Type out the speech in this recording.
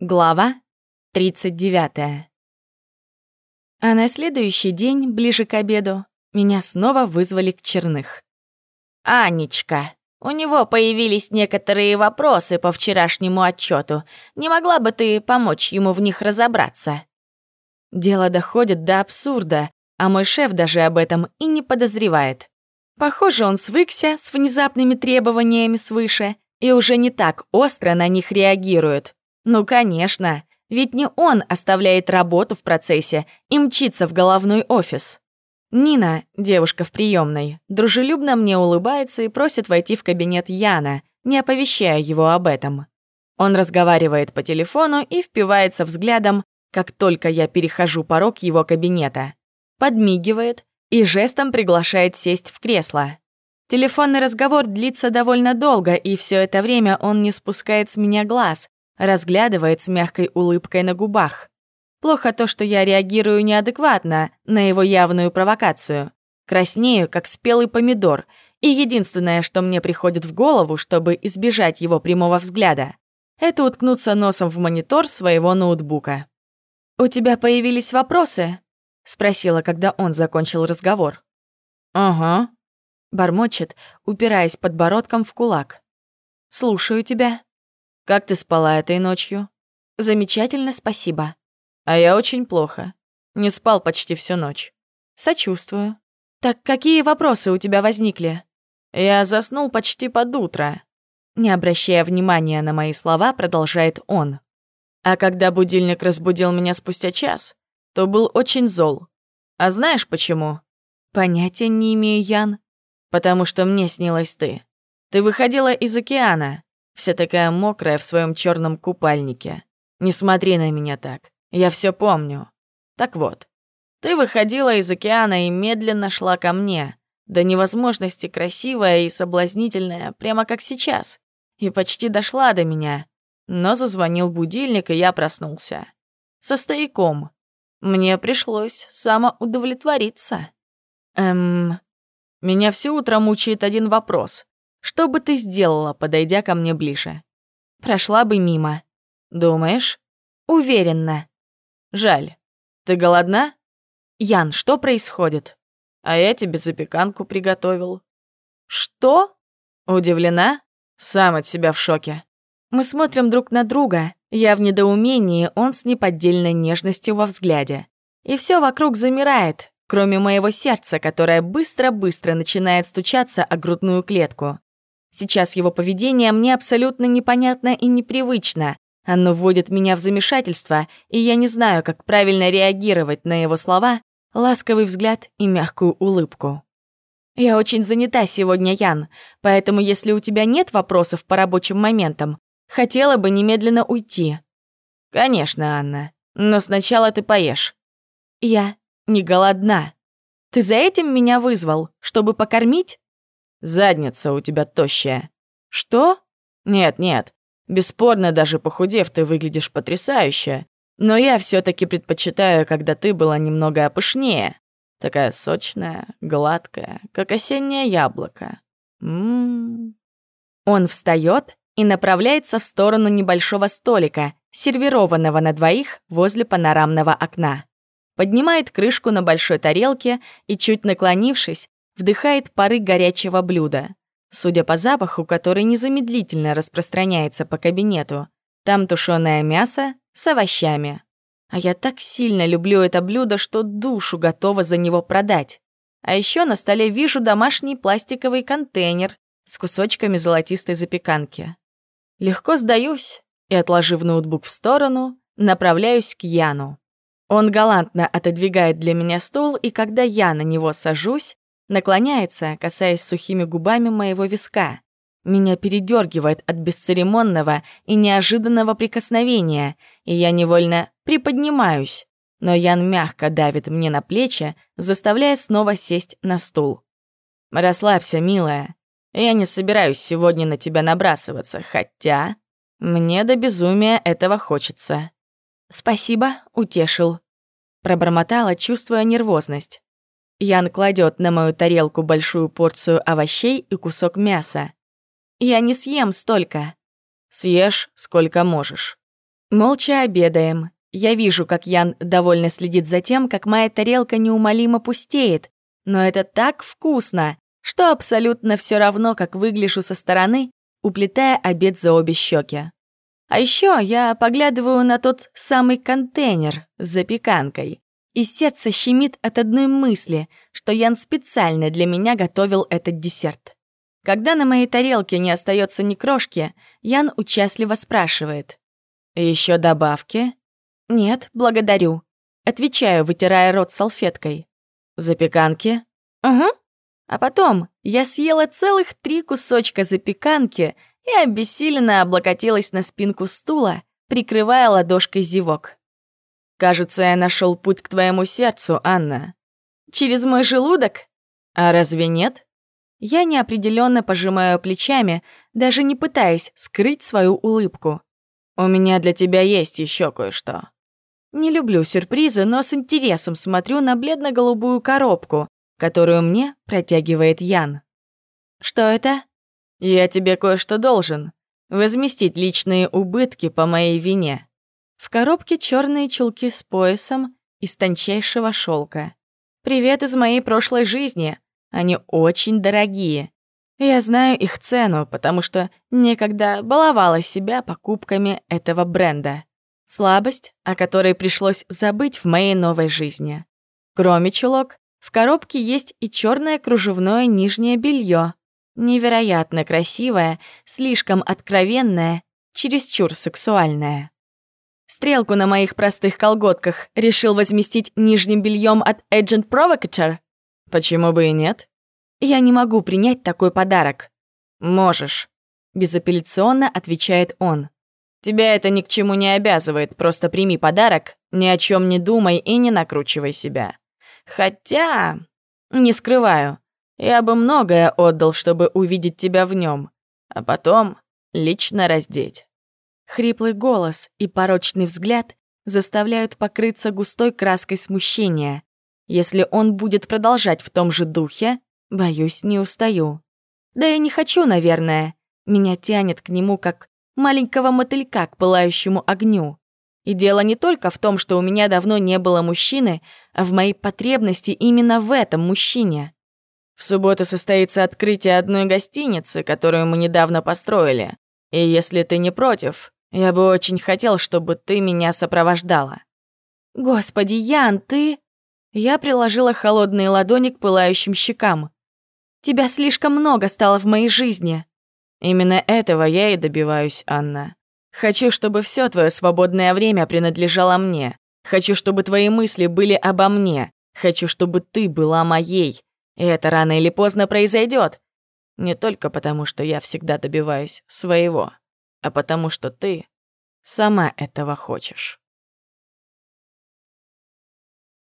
Глава 39. А на следующий день, ближе к обеду, меня снова вызвали к Черных. «Анечка, у него появились некоторые вопросы по вчерашнему отчету. Не могла бы ты помочь ему в них разобраться?» Дело доходит до абсурда, а мой шеф даже об этом и не подозревает. Похоже, он свыкся с внезапными требованиями свыше и уже не так остро на них реагирует. Ну, конечно, ведь не он оставляет работу в процессе и мчится в головной офис. Нина, девушка в приемной, дружелюбно мне улыбается и просит войти в кабинет Яна, не оповещая его об этом. Он разговаривает по телефону и впивается взглядом, как только я перехожу порог его кабинета. Подмигивает и жестом приглашает сесть в кресло. Телефонный разговор длится довольно долго, и все это время он не спускает с меня глаз, разглядывает с мягкой улыбкой на губах. Плохо то, что я реагирую неадекватно на его явную провокацию. Краснею, как спелый помидор, и единственное, что мне приходит в голову, чтобы избежать его прямого взгляда, это уткнуться носом в монитор своего ноутбука. «У тебя появились вопросы?» — спросила, когда он закончил разговор. «Ага», — бормочет, упираясь подбородком в кулак. «Слушаю тебя». Как ты спала этой ночью? Замечательно, спасибо. А я очень плохо. Не спал почти всю ночь. Сочувствую. Так какие вопросы у тебя возникли? Я заснул почти под утро. Не обращая внимания на мои слова, продолжает он. А когда будильник разбудил меня спустя час, то был очень зол. А знаешь почему? Понятия не имею, Ян. Потому что мне снилась ты. Ты выходила из океана, вся такая мокрая в своем черном купальнике. Не смотри на меня так, я все помню. Так вот, ты выходила из океана и медленно шла ко мне, до невозможности красивая и соблазнительная, прямо как сейчас, и почти дошла до меня. Но зазвонил будильник, и я проснулся. Со стояком. Мне пришлось самоудовлетвориться. Эм... Меня все утро мучает один вопрос. Что бы ты сделала, подойдя ко мне ближе? Прошла бы мимо. Думаешь? Уверенно. Жаль. Ты голодна? Ян, что происходит? А я тебе запеканку приготовил. Что? Удивлена? Сам от себя в шоке. Мы смотрим друг на друга. Я в недоумении, он с неподдельной нежностью во взгляде. И все вокруг замирает, кроме моего сердца, которое быстро-быстро начинает стучаться о грудную клетку. Сейчас его поведение мне абсолютно непонятно и непривычно. Оно вводит меня в замешательство, и я не знаю, как правильно реагировать на его слова, ласковый взгляд и мягкую улыбку. Я очень занята сегодня, Ян, поэтому если у тебя нет вопросов по рабочим моментам, хотела бы немедленно уйти. Конечно, Анна, но сначала ты поешь. Я не голодна. Ты за этим меня вызвал, чтобы покормить? Задница у тебя тощая. Что? Нет, нет. Бесспорно, даже похудев, ты выглядишь потрясающе. Но я все таки предпочитаю, когда ты была немного опышнее. Такая сочная, гладкая, как осеннее яблоко. Ммм. Он встает и направляется в сторону небольшого столика, сервированного на двоих возле панорамного окна. Поднимает крышку на большой тарелке и, чуть наклонившись, вдыхает пары горячего блюда. Судя по запаху, который незамедлительно распространяется по кабинету, там тушеное мясо с овощами. А я так сильно люблю это блюдо, что душу готова за него продать. А еще на столе вижу домашний пластиковый контейнер с кусочками золотистой запеканки. Легко сдаюсь и, отложив ноутбук в сторону, направляюсь к Яну. Он галантно отодвигает для меня стул, и когда я на него сажусь, Наклоняется, касаясь сухими губами моего виска. Меня передергивает от бесцеремонного и неожиданного прикосновения, и я невольно приподнимаюсь. Но Ян мягко давит мне на плечи, заставляя снова сесть на стул. «Расслабься, милая. Я не собираюсь сегодня на тебя набрасываться, хотя мне до безумия этого хочется». «Спасибо, утешил», — пробормотала, чувствуя нервозность. Ян кладет на мою тарелку большую порцию овощей и кусок мяса. Я не съем столько. Съешь, сколько можешь. Молча обедаем. Я вижу, как Ян довольно следит за тем, как моя тарелка неумолимо пустеет. Но это так вкусно, что абсолютно все равно, как выгляжу со стороны, уплетая обед за обе щеки. А еще я поглядываю на тот самый контейнер с запеканкой, и сердце щемит от одной мысли, что Ян специально для меня готовил этот десерт. Когда на моей тарелке не остается ни крошки, Ян участливо спрашивает. Еще добавки?» «Нет, благодарю». Отвечаю, вытирая рот салфеткой. «Запеканки?» «Угу». А потом я съела целых три кусочка запеканки и обессиленно облокотилась на спинку стула, прикрывая ладошкой зевок. «Кажется, я нашел путь к твоему сердцу, Анна. Через мой желудок? А разве нет?» Я неопределенно пожимаю плечами, даже не пытаясь скрыть свою улыбку. «У меня для тебя есть еще кое-что». Не люблю сюрпризы, но с интересом смотрю на бледно-голубую коробку, которую мне протягивает Ян. «Что это?» «Я тебе кое-что должен. Возместить личные убытки по моей вине». В коробке черные чулки с поясом из тончайшего шелка. «Привет из моей прошлой жизни. Они очень дорогие. Я знаю их цену, потому что некогда баловала себя покупками этого бренда. Слабость, о которой пришлось забыть в моей новой жизни. Кроме чулок, в коробке есть и черное кружевное нижнее белье. Невероятно красивое, слишком откровенное, чересчур сексуальное. Стрелку на моих простых колготках решил возместить нижним бельем от Agent Provocateur? Почему бы и нет? Я не могу принять такой подарок. Можешь, безапелляционно отвечает он. Тебя это ни к чему не обязывает, просто прими подарок, ни о чем не думай и не накручивай себя. Хотя, не скрываю, я бы многое отдал, чтобы увидеть тебя в нем, а потом лично раздеть. Хриплый голос и порочный взгляд заставляют покрыться густой краской смущения. Если он будет продолжать в том же духе, Боюсь, не устаю. Да я не хочу, наверное. Меня тянет к нему, как маленького мотылька к пылающему огню. И дело не только в том, что у меня давно не было мужчины, а в моей потребности именно в этом мужчине. В субботу состоится открытие одной гостиницы, которую мы недавно построили. И если ты не против, я бы очень хотел, чтобы ты меня сопровождала. Господи, Ян, ты... Я приложила холодные ладони к пылающим щекам. Тебя слишком много стало в моей жизни. Именно этого я и добиваюсь, Анна. Хочу, чтобы все твое свободное время принадлежало мне. Хочу, чтобы твои мысли были обо мне. Хочу, чтобы ты была моей. И это рано или поздно произойдет. Не только потому, что я всегда добиваюсь своего, а потому что ты сама этого хочешь.